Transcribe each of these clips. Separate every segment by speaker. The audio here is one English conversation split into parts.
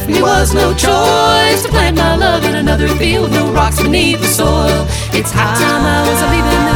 Speaker 1: left me was no choice to plant my love in another field, no rocks beneath the soil. It's high time I was leaving.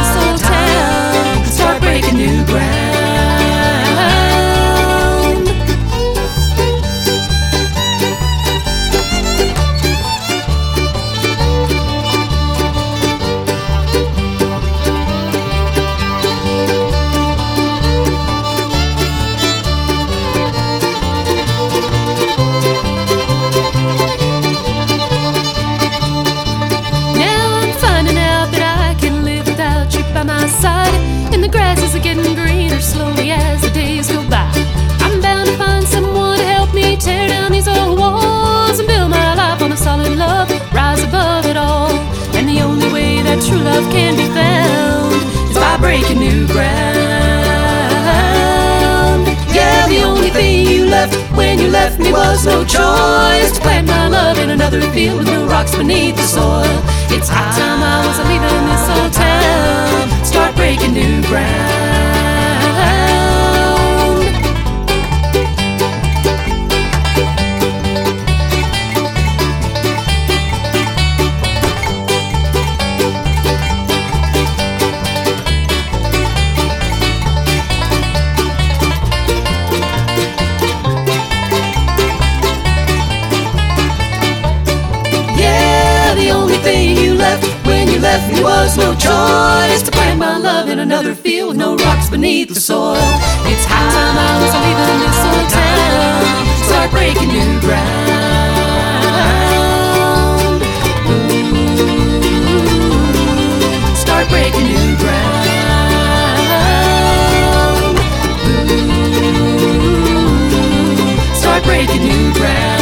Speaker 1: left, when you left me was no choice to plant my love in another field with new rocks beneath the soil. It's high time I was leaving this old town. left me was no choice to plant my love in another field with no rocks beneath the soil. It's high time I was leaving this old town, start breaking new ground. start breaking new ground. Ooh, start breaking new ground.